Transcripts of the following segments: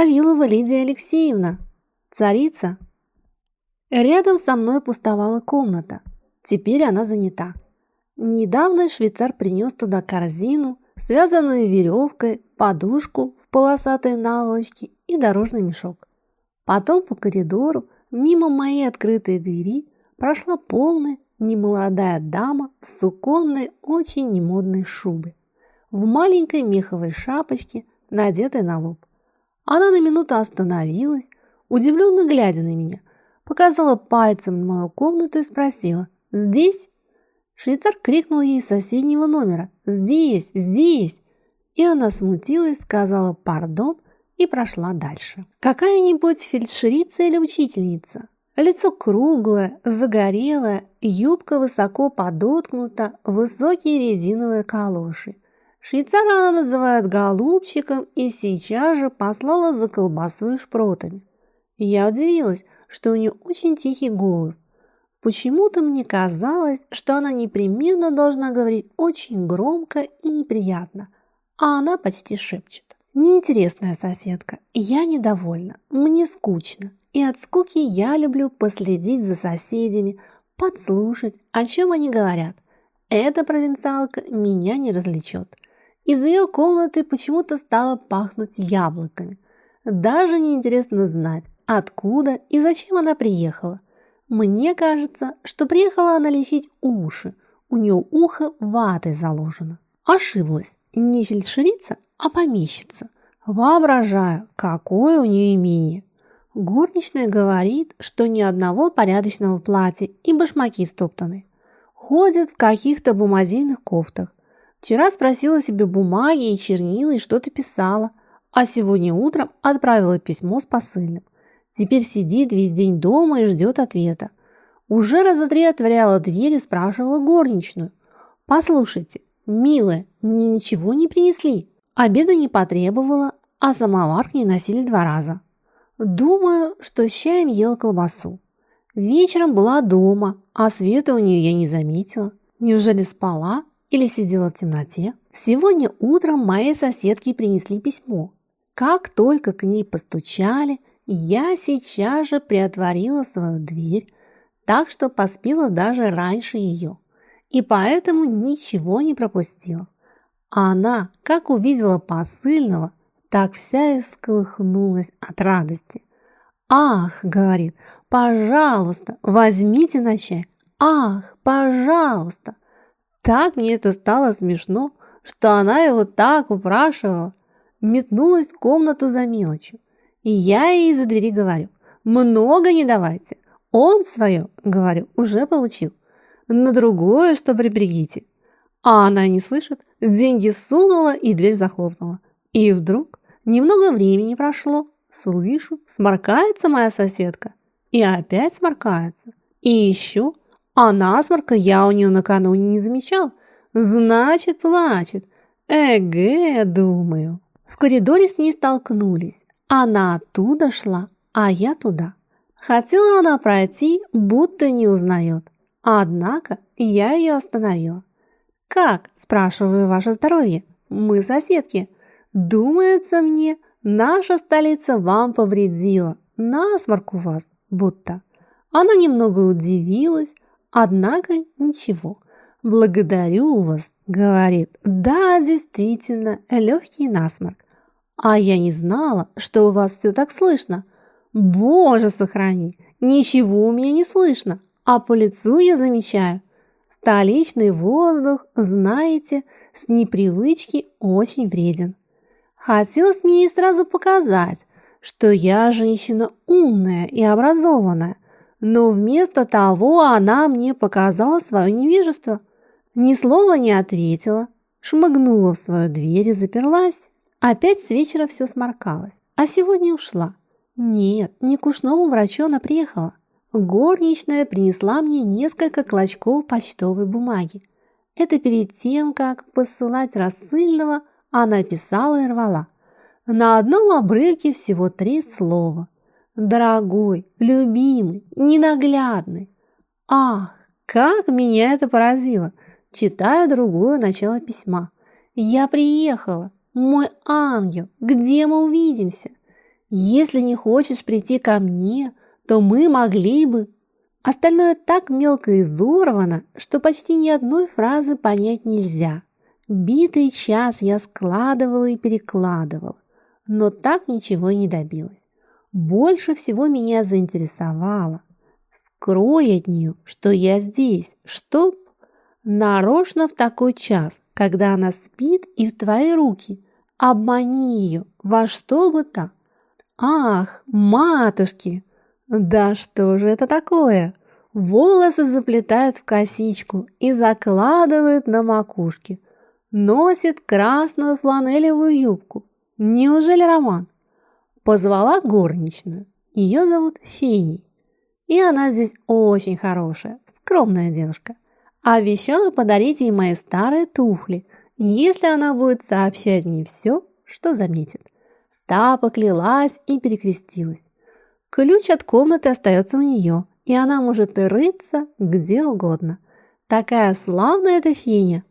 Авилова Лидия Алексеевна, царица. Рядом со мной пустовала комната. Теперь она занята. Недавно швейцар принес туда корзину, связанную веревкой, подушку в полосатой наволочке и дорожный мешок. Потом по коридору, мимо моей открытой двери, прошла полная немолодая дама в суконной, очень немодной шубе, в маленькой меховой шапочке, надетой на лоб. Она на минуту остановилась, удивленно глядя на меня, показала пальцем мою комнату и спросила «Здесь?». Швейцар крикнул ей из соседнего номера «Здесь! Здесь!» И она смутилась, сказала «Пардон» и прошла дальше. Какая-нибудь фельдшерица или учительница. Лицо круглое, загорелое, юбка высоко подоткнута, высокие резиновые калоши – Швейцара она называет голубчиком и сейчас же послала за колбасой шпротами. Я удивилась, что у нее очень тихий голос. Почему-то мне казалось, что она непременно должна говорить очень громко и неприятно, а она почти шепчет. Неинтересная соседка, я недовольна, мне скучно, и от скуки я люблю последить за соседями, подслушать, о чем они говорят. Эта провинциалка меня не развлечет. Из ее комнаты почему-то стало пахнуть яблоками. Даже неинтересно знать, откуда и зачем она приехала. Мне кажется, что приехала она лечить уши. У нее ухо ватой заложено. Ошиблась. Не фельдшерица, а помещица. Воображаю, какое у нее имение. Горничная говорит, что ни одного порядочного платья и башмаки стоптаны. Ходят в каких-то бумазийных кофтах. Вчера спросила себе бумаги и чернила и что-то писала, а сегодня утром отправила письмо с посыльным. Теперь сидит весь день дома и ждет ответа. Уже раза три отворяла дверь и спрашивала горничную. «Послушайте, милая, мне ничего не принесли?» Обеда не потребовала, а самовар к ней носили два раза. Думаю, что с чаем ела колбасу. Вечером была дома, а света у нее я не заметила. Неужели спала или сидела в темноте. Сегодня утром мои соседки принесли письмо. Как только к ней постучали, я сейчас же приотворила свою дверь, так что поспела даже раньше ее, и поэтому ничего не пропустила. Она, как увидела посыльного, так вся и сколыхнулась от радости. «Ах!» — говорит, «пожалуйста, возьмите на чай! Ах, пожалуйста!» Так мне это стало смешно, что она его так упрашивала. Метнулась в комнату за мелочью. И я ей за двери говорю, много не давайте. Он свое, говорю, уже получил. На другое, что приберегите. А она не слышит, деньги сунула и дверь захлопнула. И вдруг, немного времени прошло, слышу, сморкается моя соседка. И опять сморкается. И еще а насморка я у нее накануне не замечал. Значит, плачет. Эге, думаю. В коридоре с ней столкнулись. Она оттуда шла, а я туда. Хотела она пройти, будто не узнает. Однако я ее остановила. «Как?» – спрашиваю ваше здоровье. «Мы соседки. Думается мне, наша столица вам повредила. Насморк у вас будто». Она немного удивилась, Однако ничего. «Благодарю вас», — говорит. «Да, действительно, легкий насморк. А я не знала, что у вас все так слышно. Боже, сохрани, ничего у меня не слышно, а по лицу я замечаю. Столичный воздух, знаете, с непривычки очень вреден. Хотелось мне сразу показать, что я женщина умная и образованная, но вместо того она мне показала свое невежество. Ни слова не ответила, шмыгнула в свою дверь и заперлась. Опять с вечера все сморкалось, а сегодня ушла. Нет, не к ушному врачу она приехала. Горничная принесла мне несколько клочков почтовой бумаги. Это перед тем, как посылать рассыльного, она писала и рвала. На одном обрывке всего три слова – Дорогой, любимый, ненаглядный. Ах, как меня это поразило! Читаю другое начало письма. Я приехала, мой ангел, где мы увидимся? Если не хочешь прийти ко мне, то мы могли бы. Остальное так мелко изорвано, что почти ни одной фразы понять нельзя. Битый час я складывала и перекладывала, но так ничего и не добилась. Больше всего меня заинтересовало. Скрой от нее, что я здесь, чтоб нарочно в такой час, когда она спит и в твои руки, обмани ее во что бы то. Ах, матушки, да что же это такое? Волосы заплетают в косичку и закладывают на макушке. Носит красную фланелевую юбку. Неужели роман? Позвала горничную. Ее зовут Феней. И она здесь очень хорошая, скромная девушка. Обещала подарить ей мои старые туфли, если она будет сообщать мне все, что заметит. Та поклялась и перекрестилась. Ключ от комнаты остается у нее, и она может рыться где угодно. Такая славная эта феня.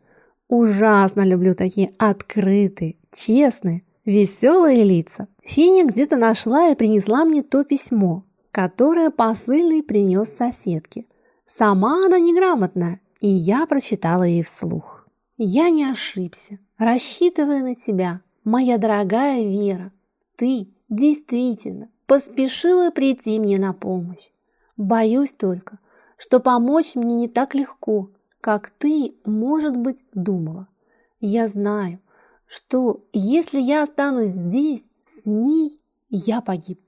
Ужасно люблю такие открытые, честные, веселые лица. Феня где-то нашла и принесла мне то письмо, которое посыльный принес соседке. Сама она неграмотная, и я прочитала ей вслух. «Я не ошибся, рассчитывая на тебя, моя дорогая Вера. Ты действительно поспешила прийти мне на помощь. Боюсь только, что помочь мне не так легко, как ты, может быть, думала. Я знаю, что если я останусь здесь, с ней, я погиб.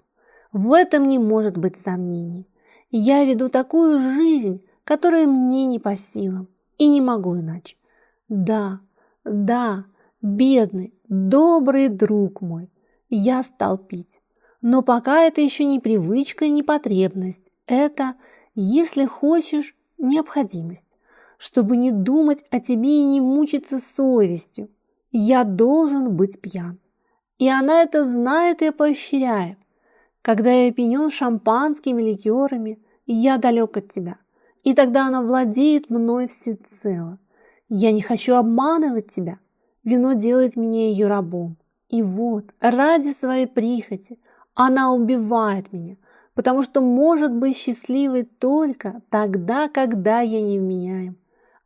В этом не может быть сомнений. Я веду такую жизнь, которая мне не по силам, и не могу иначе. Да, да, бедный, добрый друг мой, я стал пить. Но пока это еще не привычка и не потребность. Это, если хочешь, необходимость. Чтобы не думать о тебе и не мучиться совестью. Я должен быть пьян. И она это знает и поощряет. Когда я пьян шампанскими ликерами, я далек от тебя. И тогда она владеет мной всецело. Я не хочу обманывать тебя. Вино делает меня ее рабом. И вот, ради своей прихоти, она убивает меня, потому что может быть счастливой только тогда, когда я не вменяем.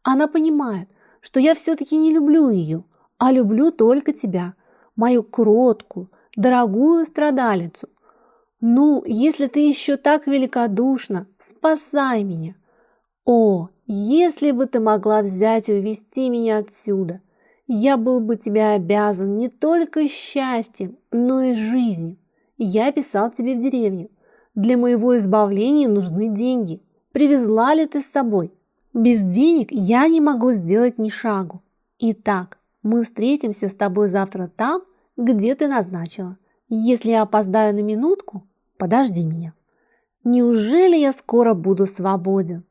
Она понимает, что я все-таки не люблю ее, а люблю только тебя, мою кроткую, дорогую страдалицу. Ну, если ты еще так великодушна, спасай меня. О, если бы ты могла взять и увести меня отсюда, я был бы тебе обязан не только счастьем, но и жизнью. Я писал тебе в деревню. Для моего избавления нужны деньги. Привезла ли ты с собой? Без денег я не могу сделать ни шагу. Итак, мы встретимся с тобой завтра там, где ты назначила. Если я опоздаю на минутку, подожди меня. Неужели я скоро буду свободен?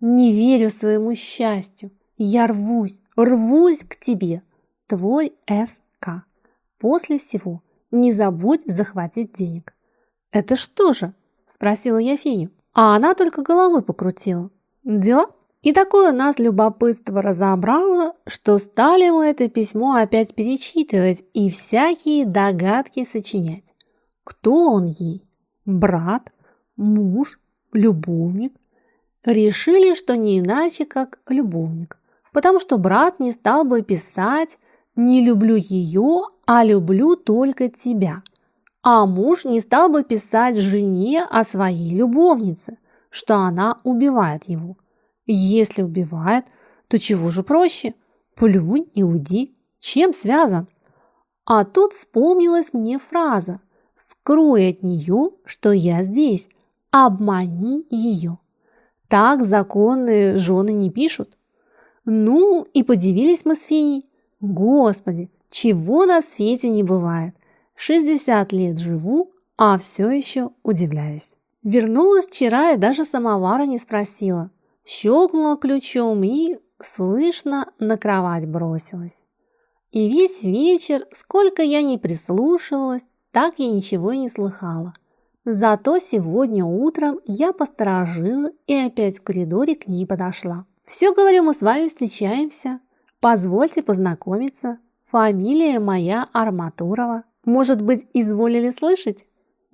Не верю своему счастью. Я рвусь, рвусь к тебе. Твой С.К. После всего не забудь захватить денег. Это что же? Спросила я Феню. А она только головой покрутила. Дела? И такое нас любопытство разобрало, что стали мы это письмо опять перечитывать и всякие догадки сочинять. Кто он ей? Брат? Муж? Любовник? Решили, что не иначе, как любовник. Потому что брат не стал бы писать «не люблю ее, а люблю только тебя». А муж не стал бы писать жене о своей любовнице, что она убивает его. Если убивает, то чего же проще? Плюнь и уйди. Чем связан? А тут вспомнилась мне фраза «Скрой от нее, что я здесь, обмани ее». Так законные жены не пишут. Ну, и подивились мы с Финей. Господи, чего на свете не бывает. 60 лет живу, а все еще удивляюсь. Вернулась вчера и даже самовара не спросила. Щелкнула ключом и, слышно, на кровать бросилась. И весь вечер, сколько я не прислушивалась, так я ничего и не слыхала. Зато сегодня утром я посторожила и опять в коридоре к ней подошла. «Все, говорю, мы с вами встречаемся. Позвольте познакомиться. Фамилия моя Арматурова. Может быть, изволили слышать?»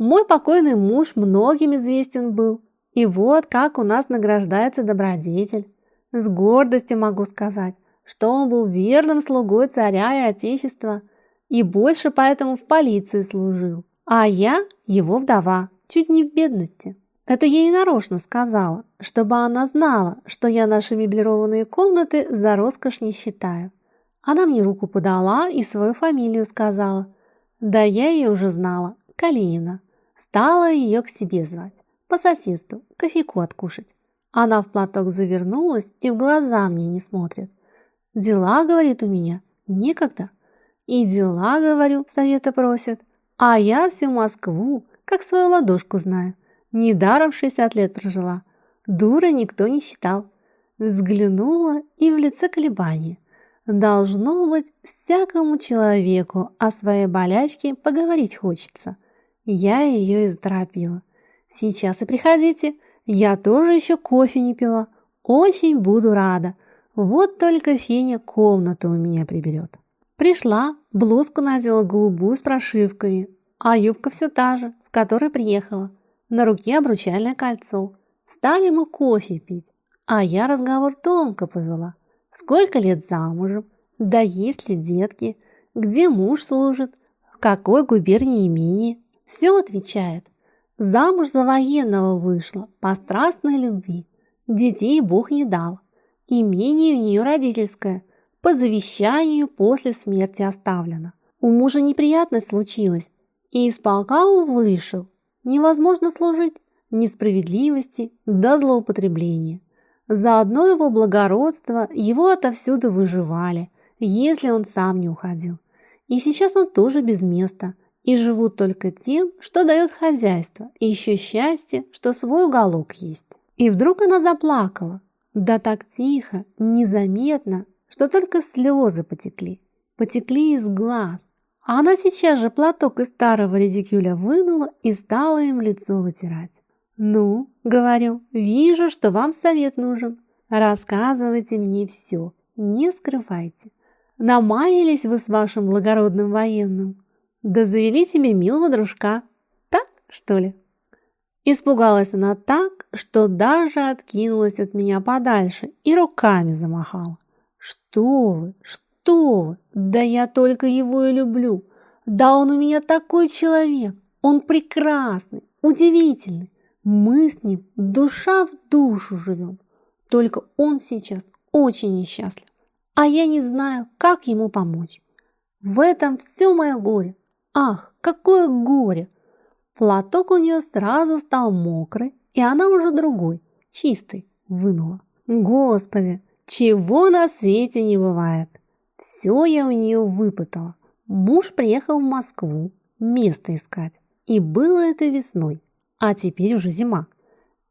Мой покойный муж многим известен был, и вот как у нас награждается добродетель. С гордостью могу сказать, что он был верным слугой царя и отечества, и больше поэтому в полиции служил. А я его вдова, чуть не в бедности. Это я ей нарочно сказала, чтобы она знала, что я наши меблированные комнаты за роскошь не считаю. Она мне руку подала и свою фамилию сказала. Да я ее уже знала, Калинина. Стала ее к себе звать, по соседству, кофейку откушать. Она в платок завернулась и в глаза мне не смотрит. Дела, говорит, у меня некогда. И дела, говорю, совета просят. А я всю Москву, как свою ладошку знаю. Недаром 60 лет прожила. Дура никто не считал. Взглянула и в лице колебания. Должно быть, всякому человеку о своей болячке поговорить хочется. Я ее и заторопила. Сейчас и приходите. Я тоже еще кофе не пила. Очень буду рада. Вот только Феня комнату у меня приберет. Пришла, блузку надела голубую с прошивками, а юбка все та же, в которой приехала. На руке обручальное кольцо. Стали мы кофе пить, а я разговор тонко повела. Сколько лет замужем? Да есть ли детки? Где муж служит? В какой губернии имени? Все отвечает. Замуж за военного вышла, по страстной любви. Детей Бог не дал. Имение у нее родительское, по завещанию после смерти оставлено. У мужа неприятность случилась, и из полка он вышел. Невозможно служить несправедливости до злоупотребления. Заодно его благородство его отовсюду выживали, если он сам не уходил. И сейчас он тоже без места, и живут только тем, что дает хозяйство, и еще счастье, что свой уголок есть. И вдруг она заплакала, да так тихо, незаметно, что только слезы потекли, потекли из глаз. А она сейчас же платок из старого редикюля вынула и стала им лицо вытирать. «Ну, — говорю, — вижу, что вам совет нужен. Рассказывайте мне все, не скрывайте. Намаялись вы с вашим благородным военным? Да завели тебе милого дружка. Так, что ли?» Испугалась она так, что даже откинулась от меня подальше и руками замахала. «Что вы, что вы, да я только его и люблю. Да он у меня такой человек, он прекрасный, удивительный. Мы с ним душа в душу живем. Только он сейчас очень несчастлив, а я не знаю, как ему помочь. В этом все мое горе. Ах, какое горе! Платок у нее сразу стал мокрый, и она уже другой, чистый, вынула. Господи, чего на свете не бывает! Все я у нее выпытала. Муж приехал в Москву место искать, и было это весной а теперь уже зима.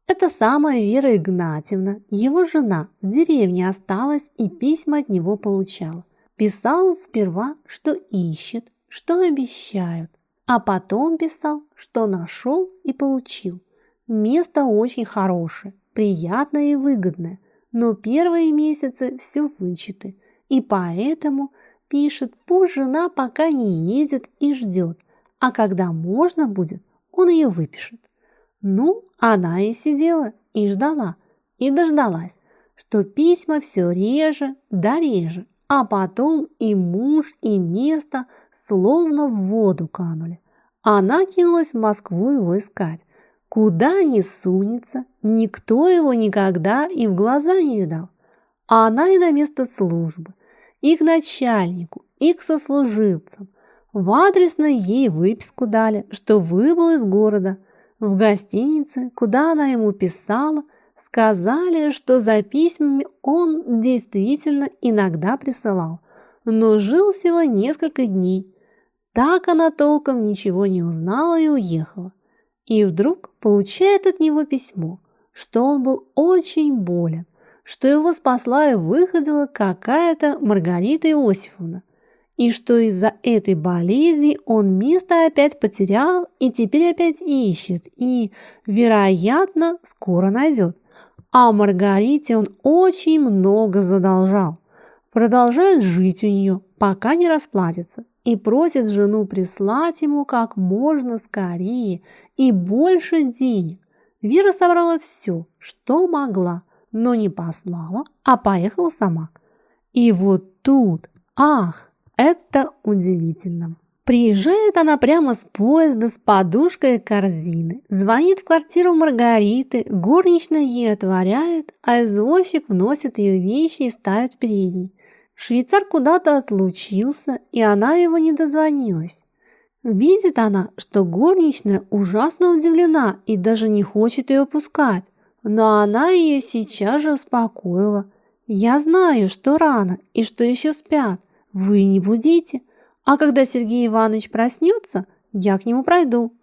Это самая Вера Игнатьевна, его жена, в деревне осталась и письма от него получала. Писал сперва, что ищет, что обещают, а потом писал, что нашел и получил. Место очень хорошее, приятное и выгодное, но первые месяцы все вычеты, и поэтому пишет, пусть жена пока не едет и ждет, а когда можно будет, он ее выпишет. Ну, она и сидела, и ждала, и дождалась, что письма все реже да реже, а потом и муж, и место словно в воду канули. Она кинулась в Москву его искать. Куда ни сунется, никто его никогда и в глаза не видал. А она и на место службы, и к начальнику, и к сослуживцам. В адресно ей выписку дали, что выбыл из города – в гостинице, куда она ему писала, сказали, что за письмами он действительно иногда присылал, но жил всего несколько дней. Так она толком ничего не узнала и уехала. И вдруг получает от него письмо, что он был очень болен, что его спасла и выходила какая-то Маргарита Иосифовна, и что из-за этой болезни он место опять потерял и теперь опять ищет и, вероятно, скоро найдет. А Маргарите он очень много задолжал. Продолжает жить у нее, пока не расплатится. и просит жену прислать ему как можно скорее и больше денег. Вера собрала все, что могла, но не послала, а поехала сама. И вот тут, ах, это удивительно. Приезжает она прямо с поезда с подушкой и корзиной. Звонит в квартиру Маргариты, горничная ей отворяет, а извозчик вносит ее вещи и ставит в передней. Швейцар куда-то отлучился, и она его не дозвонилась. Видит она, что горничная ужасно удивлена и даже не хочет ее пускать, но она ее сейчас же успокоила. «Я знаю, что рано и что еще спят. Вы не будите. А когда Сергей Иванович проснется, я к нему пройду.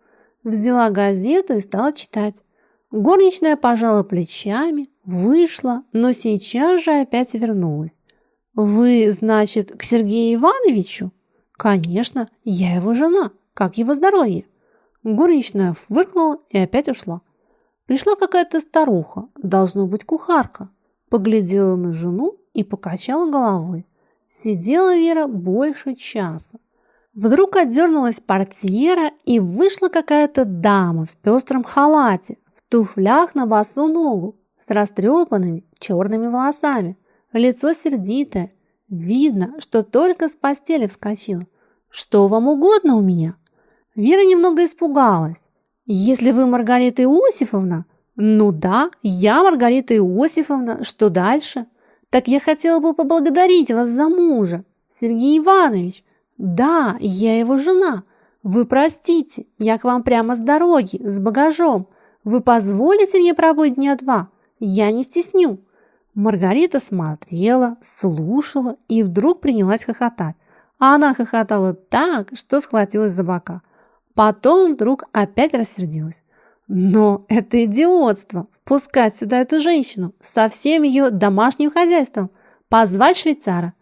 Взяла газету и стала читать. Горничная пожала плечами, вышла, но сейчас же опять вернулась. «Вы, значит, к Сергею Ивановичу?» «Конечно, я его жена. Как его здоровье?» Горничная фыркнула и опять ушла. Пришла какая-то старуха, должно быть кухарка. Поглядела на жену и покачала головой. Сидела Вера больше часа. Вдруг отдернулась портьера, и вышла какая-то дама в пестром халате, в туфлях на босу ногу, с растрепанными черными волосами. Лицо сердитое. Видно, что только с постели вскочила. «Что вам угодно у меня?» Вера немного испугалась. «Если вы Маргарита Иосифовна...» «Ну да, я Маргарита Иосифовна. Что дальше?» Так я хотела бы поблагодарить вас за мужа, Сергей Иванович. Да, я его жена. Вы простите, я к вам прямо с дороги, с багажом. Вы позволите мне пробыть дня два? Я не стесню. Маргарита смотрела, слушала и вдруг принялась хохотать. А она хохотала так, что схватилась за бока. Потом вдруг опять рассердилась. Но это идиотство – впускать сюда эту женщину со всем ее домашним хозяйством, позвать швейцара.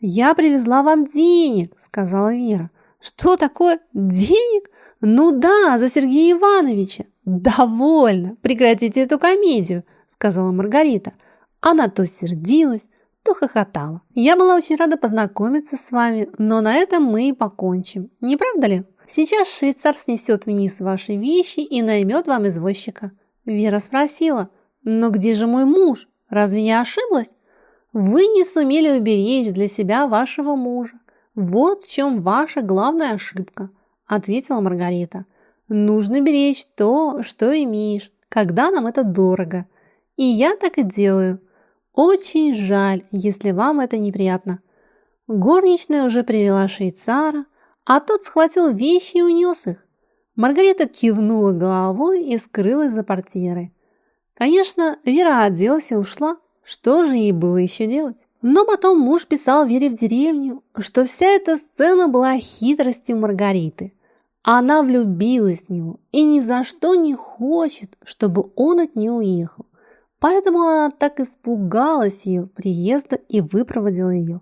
«Я привезла вам денег», – сказала Вера. «Что такое денег? Ну да, за Сергея Ивановича». «Довольно, прекратите эту комедию», – сказала Маргарита. Она то сердилась, то хохотала. «Я была очень рада познакомиться с вами, но на этом мы и покончим, не правда ли?» Сейчас швейцар снесет вниз ваши вещи и наймет вам извозчика. Вера спросила, но где же мой муж? Разве я ошиблась? Вы не сумели уберечь для себя вашего мужа. Вот в чем ваша главная ошибка, ответила Маргарита. Нужно беречь то, что имеешь, когда нам это дорого. И я так и делаю. Очень жаль, если вам это неприятно. Горничная уже привела швейцара, а тот схватил вещи и унес их. Маргарита кивнула головой и скрылась за портьерой. Конечно, Вера оделась и ушла. Что же ей было еще делать? Но потом муж писал Вере в деревню, что вся эта сцена была хитростью Маргариты. Она влюбилась в него и ни за что не хочет, чтобы он от нее уехал. Поэтому она так испугалась ее приезда и выпроводила ее.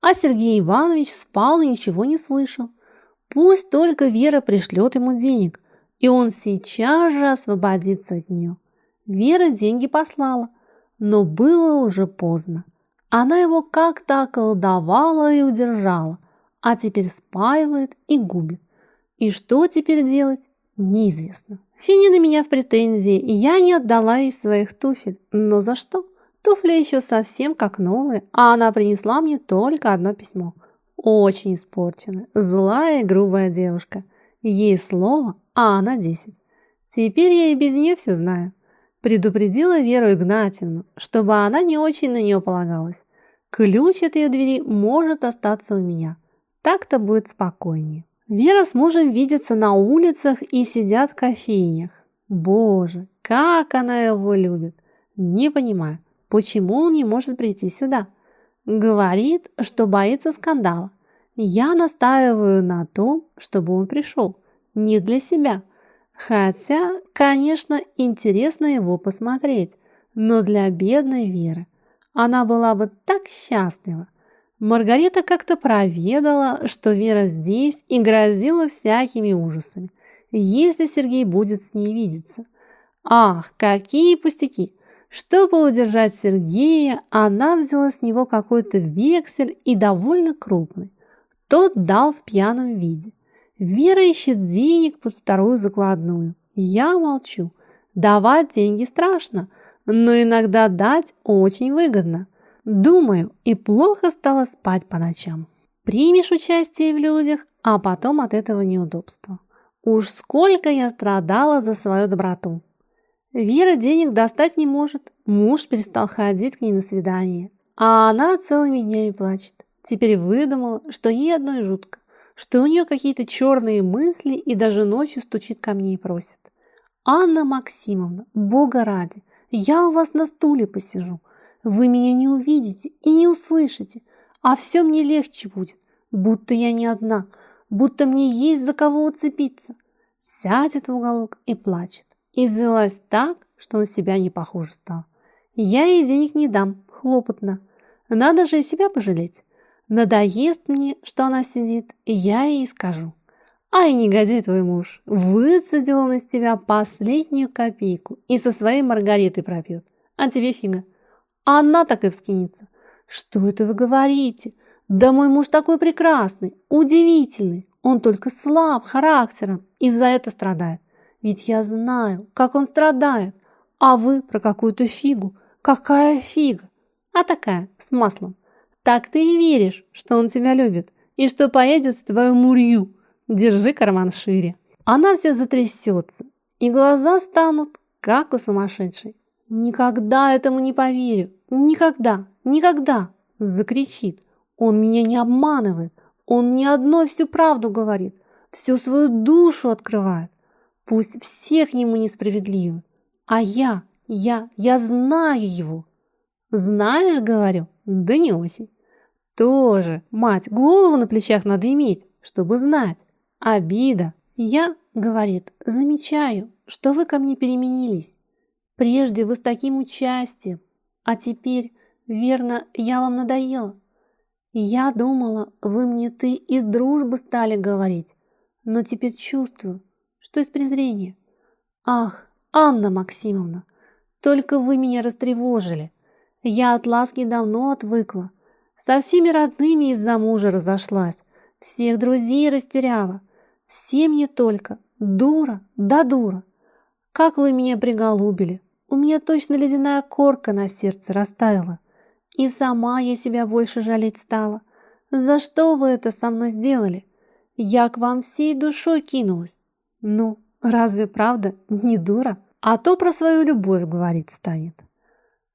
А Сергей Иванович спал и ничего не слышал. Пусть только Вера пришлет ему денег, и он сейчас же освободится от нее. Вера деньги послала, но было уже поздно. Она его как-то околдовала и удержала, а теперь спаивает и губит. И что теперь делать, неизвестно. Фини на меня в претензии, и я не отдала ей своих туфель. Но за что? Туфли еще совсем как новые, а она принесла мне только одно письмо – очень испорчена, злая и грубая девушка. Ей слово, а она десять. Теперь я и без нее все знаю. Предупредила Веру Игнатьевну, чтобы она не очень на нее полагалась. Ключ от ее двери может остаться у меня. Так-то будет спокойнее. Вера с мужем видятся на улицах и сидят в кофейнях. Боже, как она его любит! Не понимаю, почему он не может прийти сюда? Говорит, что боится скандала. Я настаиваю на том, чтобы он пришел. Не для себя. Хотя, конечно, интересно его посмотреть. Но для бедной Веры. Она была бы так счастлива. Маргарита как-то проведала, что Вера здесь и грозила всякими ужасами, если Сергей будет с ней видеться. Ах, какие пустяки! Чтобы удержать Сергея, она взяла с него какой-то вексель и довольно крупный. Тот дал в пьяном виде. Вера ищет денег под вторую закладную. Я молчу. Давать деньги страшно, но иногда дать очень выгодно. Думаю, и плохо стало спать по ночам. Примешь участие в людях, а потом от этого неудобства. Уж сколько я страдала за свою доброту. Вера денег достать не может. Муж перестал ходить к ней на свидание. А она целыми днями плачет. Теперь выдумала, что ей одной жутко, что у нее какие-то черные мысли и даже ночью стучит ко мне и просит. «Анна Максимовна, Бога ради, я у вас на стуле посижу. Вы меня не увидите и не услышите, а все мне легче будет, будто я не одна, будто мне есть за кого уцепиться. Сядет в уголок и плачет. Извелась так, что на себя не похоже стало. Я ей денег не дам, хлопотно. Надо же и себя пожалеть. Надоест мне, что она сидит, и я ей скажу. Ай, негодяй твой муж, выцедил на тебя последнюю копейку и со своей Маргаритой пропьет. А тебе фига. А она так и вскинется. Что это вы говорите? Да мой муж такой прекрасный, удивительный. Он только слаб характером и за это страдает. Ведь я знаю, как он страдает. А вы про какую-то фигу. Какая фига? А такая, с маслом. Так ты и веришь, что он тебя любит и что поедет в твою мурью. Держи карман шире. Она вся затрясется, и глаза станут, как у сумасшедшей. Никогда этому не поверю. Никогда, никогда, закричит. Он меня не обманывает. Он мне одной всю правду говорит. Всю свою душу открывает. Пусть все к нему несправедливы. А я, я, я знаю его. Знаешь, говорю, да не очень. Тоже, мать, голову на плечах надо иметь, чтобы знать. Обида. Я, говорит, замечаю, что вы ко мне переменились. Прежде вы с таким участием, а теперь, верно, я вам надоела. Я думала, вы мне ты из дружбы стали говорить, но теперь чувствую, что из презрения. Ах, Анна Максимовна, только вы меня растревожили. Я от ласки давно отвыкла. Со всеми родными из-за мужа разошлась. Всех друзей растеряла. Все мне только. Дура, да дура. Как вы меня приголубили. У меня точно ледяная корка на сердце растаяла. И сама я себя больше жалеть стала. За что вы это со мной сделали? Я к вам всей душой кинулась. Ну, разве правда не дура? А то про свою любовь говорить станет.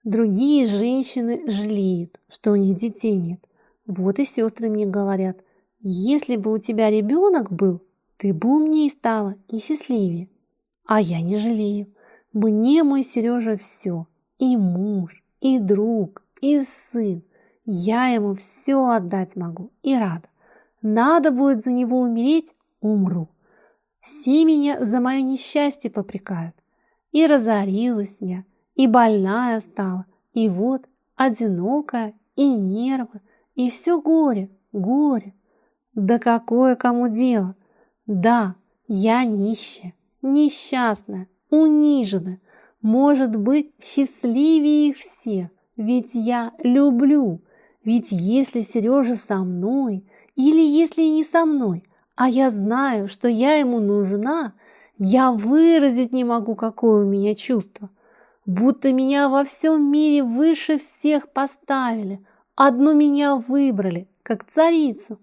Другие женщины жалеют, что у них детей нет. Вот и сестры мне говорят, если бы у тебя ребенок был, ты бы умнее стала и счастливее. А я не жалею. Мне мой Сережа все. И муж, и друг, и сын. Я ему все отдать могу и рада. Надо будет за него умереть, умру. Все меня за мое несчастье попрекают. И разорилась я, и больная стала, и вот одинокая, и нервы, и все горе, горе. Да какое кому дело? Да, я нищая, несчастная, униженная, может быть, счастливее их всех, ведь я люблю, ведь если Сережа со мной, или если не со мной, а я знаю, что я ему нужна, я выразить не могу, какое у меня чувство – будто меня во всем мире выше всех поставили, одну меня выбрали, как царицу,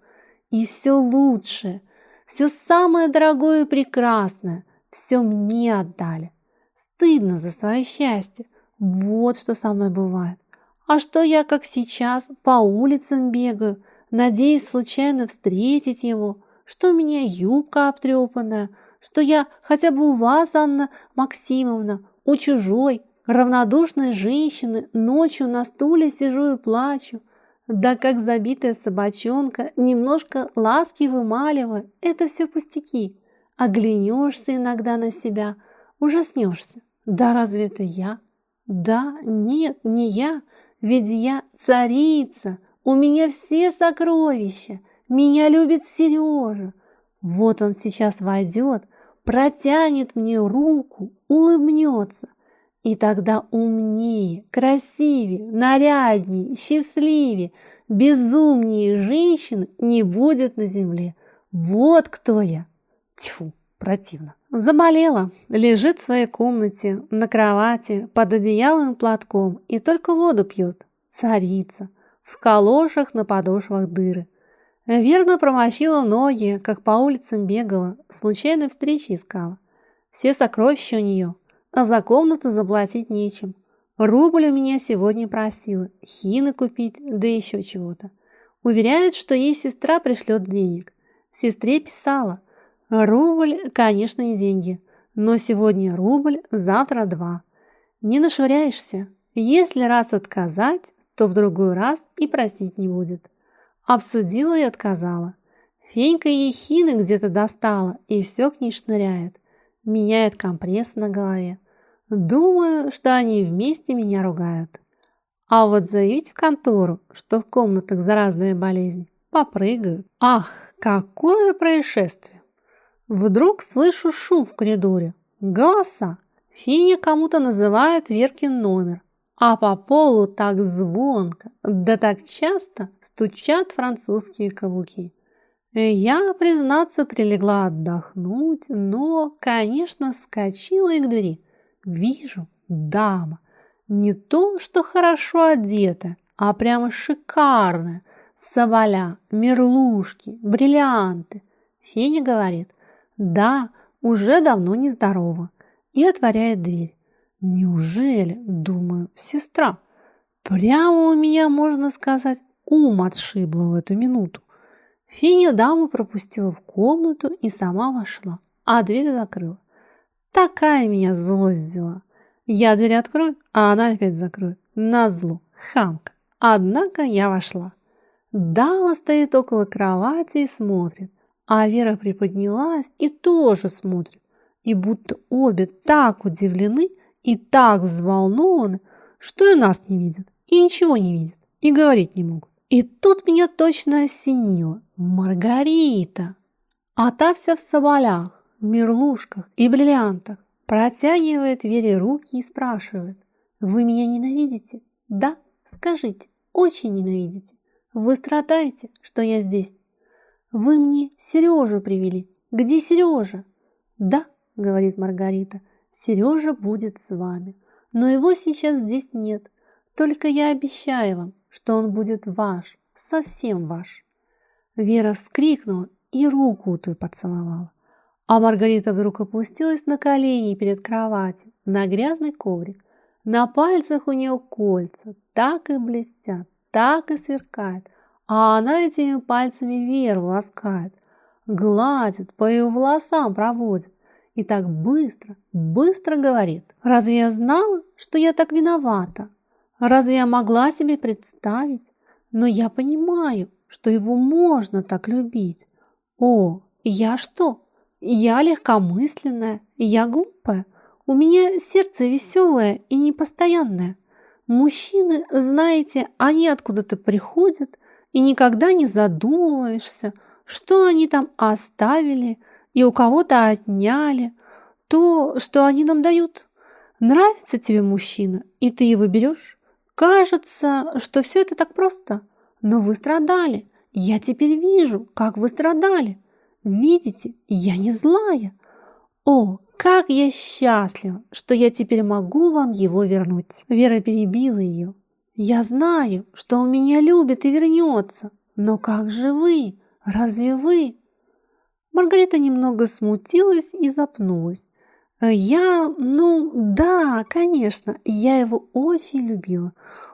и все лучшее, все самое дорогое и прекрасное, все мне отдали. Стыдно за свое счастье, вот что со мной бывает. А что я, как сейчас, по улицам бегаю, надеясь случайно встретить его, что у меня юбка обтрепанная, что я хотя бы у вас, Анна Максимовна, у чужой, равнодушной женщины ночью на стуле сижу и плачу. Да как забитая собачонка, немножко ласки вымаливая, это все пустяки. Оглянешься иногда на себя, ужаснешься. Да разве это я? Да, нет, не я, ведь я царица, у меня все сокровища, меня любит Сережа. Вот он сейчас войдет, протянет мне руку, улыбнется. И тогда умнее, красивее, наряднее, счастливее, Безумнее женщины не будет на земле. Вот кто я. Тьфу, противно. Заболела, лежит в своей комнате, на кровати, под одеялом и платком, и только воду пьет. Царица. В калошах на подошвах дыры. Верно промочила ноги, как по улицам бегала, случайной встречи искала. Все сокровища у нее, а за комнату заплатить нечем. Рубль у меня сегодня просила, хины купить, да еще чего-то. Уверяет, что ей сестра пришлет денег. Сестре писала. Рубль, конечно, и деньги. Но сегодня рубль, завтра два. Не нашвыряешься. Если раз отказать, то в другой раз и просить не будет. Обсудила и отказала. Фенька ей хины где-то достала и все к ней шныряет. Меняет компресс на голове. Думаю, что они вместе меня ругают. А вот заявить в контору, что в комнатах заразная болезнь, попрыгают. Ах, какое происшествие! Вдруг слышу шум в коридоре. Голоса. Финя кому-то называет Веркин номер. А по полу так звонко, да так часто стучат французские каблуки. Я, признаться, прилегла отдохнуть, но, конечно, скочила и к двери. Вижу, дама, не то, что хорошо одета, а прямо шикарная, соболя, мерлушки, бриллианты. Феня говорит, да, уже давно не здорова, и отворяет дверь. Неужели, думаю, сестра? Прямо у меня, можно сказать, ум отшибла в эту минуту. Феня даму пропустила в комнату и сама вошла, а дверь закрыла. Такая меня злость взяла. Я дверь открою, а она опять закроет. Назло, хамка. Однако я вошла. Дама стоит около кровати и смотрит, а Вера приподнялась и тоже смотрит. И будто обе так удивлены и так взволнованы, что и нас не видят, и ничего не видят, и говорить не могут. И тут меня точно осенило. Маргарита! А та вся в соболях, мерлушках и бриллиантах, протягивает Вере руки и спрашивает, «Вы меня ненавидите?» «Да, скажите, очень ненавидите. Вы страдаете, что я здесь?» «Вы мне Сережу привели. Где Сережа?» «Да», — говорит Маргарита, «Сережа будет с вами, но его сейчас здесь нет. Только я обещаю вам, что он будет ваш, совсем ваш». Вера вскрикнула и руку ту поцеловала. А Маргарита вдруг опустилась на колени перед кроватью, на грязный коврик. На пальцах у нее кольца, так и блестят, так и сверкают, а она этими пальцами Веру ласкает, гладит, по ее волосам проводит и так быстро, быстро говорит. Разве я знала, что я так виновата? Разве я могла себе представить? Но я понимаю, что его можно так любить. О, я что, я легкомысленная, я глупая. У меня сердце веселое и непостоянное. Мужчины, знаете, они откуда-то приходят, и никогда не задумываешься, что они там оставили и у кого-то отняли. То, что они нам дают. Нравится тебе мужчина, и ты его берешь? Кажется, что все это так просто. Но вы страдали. Я теперь вижу, как вы страдали. Видите, я не злая. О, как я счастлива, что я теперь могу вам его вернуть. Вера перебила ее. Я знаю, что он меня любит и вернется. Но как же вы? Разве вы? Маргарита немного смутилась и запнулась. Я, ну, да, конечно, я его очень любила.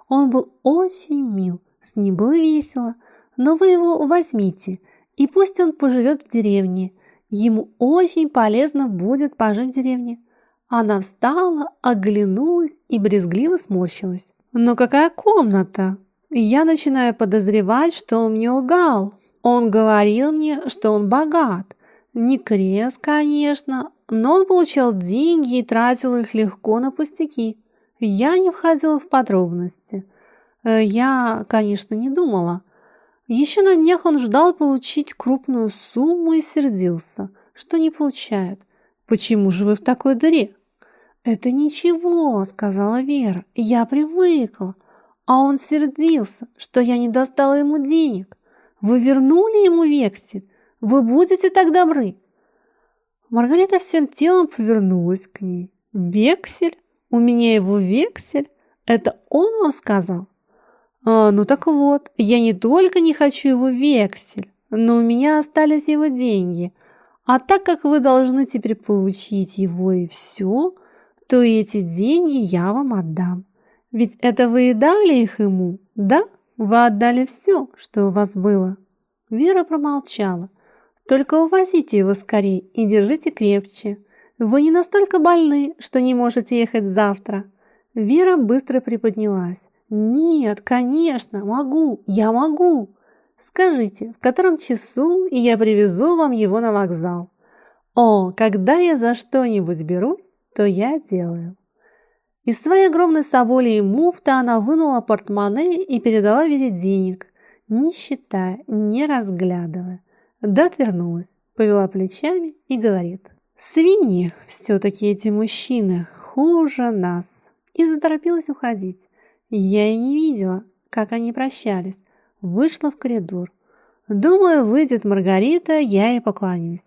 Он был очень мил, с ним было весело. Но вы его возьмите – и пусть он поживет в деревне. Ему очень полезно будет пожить в деревне. Она встала, оглянулась и брезгливо сморщилась. Но какая комната? Я начинаю подозревать, что он мне лгал. Он говорил мне, что он богат. Не крест, конечно, но он получал деньги и тратил их легко на пустяки. Я не входила в подробности. Э, я, конечно, не думала, еще на днях он ждал получить крупную сумму и сердился, что не получает. «Почему же вы в такой дыре?» «Это ничего», — сказала Вера, — «я привыкла. А он сердился, что я не достала ему денег. Вы вернули ему вексель? Вы будете так добры?» Маргарита всем телом повернулась к ней. «Вексель? У меня его вексель? Это он вам сказал?» а, «Ну так вот, я не только не хочу его вексель, но у меня остались его деньги. А так как вы должны теперь получить его и все, то эти деньги я вам отдам. Ведь это вы и дали их ему, да? Вы отдали все, что у вас было». Вера промолчала. «Только увозите его скорее и держите крепче. Вы не настолько больны, что не можете ехать завтра». Вера быстро приподнялась. «Нет, конечно, могу, я могу. Скажите, в котором часу, и я привезу вам его на вокзал. О, когда я за что-нибудь берусь, то я делаю». Из своей огромной соболи и муфты она вынула портмоне и передала Вере денег, не считая, не разглядывая. Да отвернулась, повела плечами и говорит. «Свиньи все-таки эти мужчины, хуже нас!» И заторопилась уходить. Я и не видела, как они прощались. Вышла в коридор. Думаю, выйдет Маргарита, я ей покланяюсь.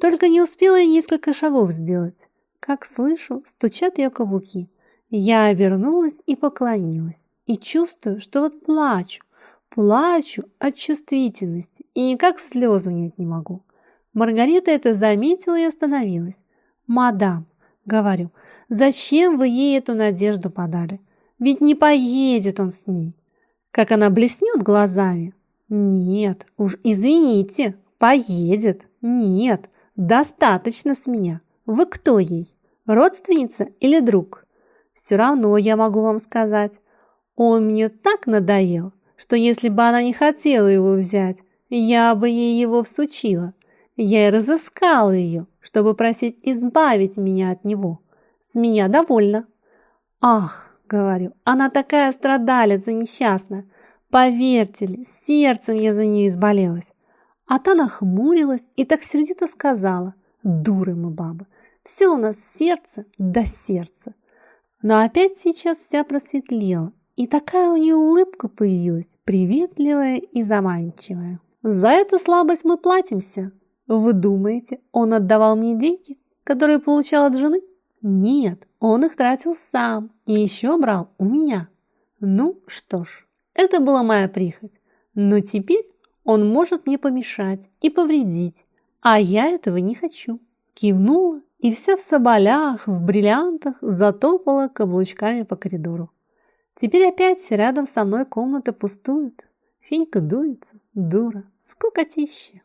Только не успела я несколько шагов сделать. Как слышу, стучат ее каблуки. Я обернулась и поклонилась. И чувствую, что вот плачу. Плачу от чувствительности и никак слезу нет не могу. Маргарита это заметила и остановилась. «Мадам», — говорю, — «зачем вы ей эту надежду подали? Ведь не поедет он с ней». Как она блеснет глазами. «Нет, уж извините, поедет. Нет, достаточно с меня. Вы кто ей? Родственница или друг?» «Все равно я могу вам сказать. Он мне так надоел, что если бы она не хотела его взять, я бы ей его всучила. Я и разыскала ее, чтобы просить избавить меня от него. С меня довольно. Ах, говорю, она такая страдалица несчастная. Поверьте ли, сердцем я за нее изболелась. А та нахмурилась и так сердито сказала, дуры мы бабы, все у нас сердце до сердца. Но опять сейчас вся просветлела, и такая у нее улыбка появилась, приветливая и заманчивая. За эту слабость мы платимся. Вы думаете, он отдавал мне деньги, которые получал от жены? Нет, он их тратил сам и еще брал у меня. Ну что ж, это была моя прихоть. Но теперь он может мне помешать и повредить, а я этого не хочу. Кивнула и вся в соболях, в бриллиантах затопала каблучками по коридору. Теперь опять рядом со мной комната пустует. Фенька дуется, дура, скукотища.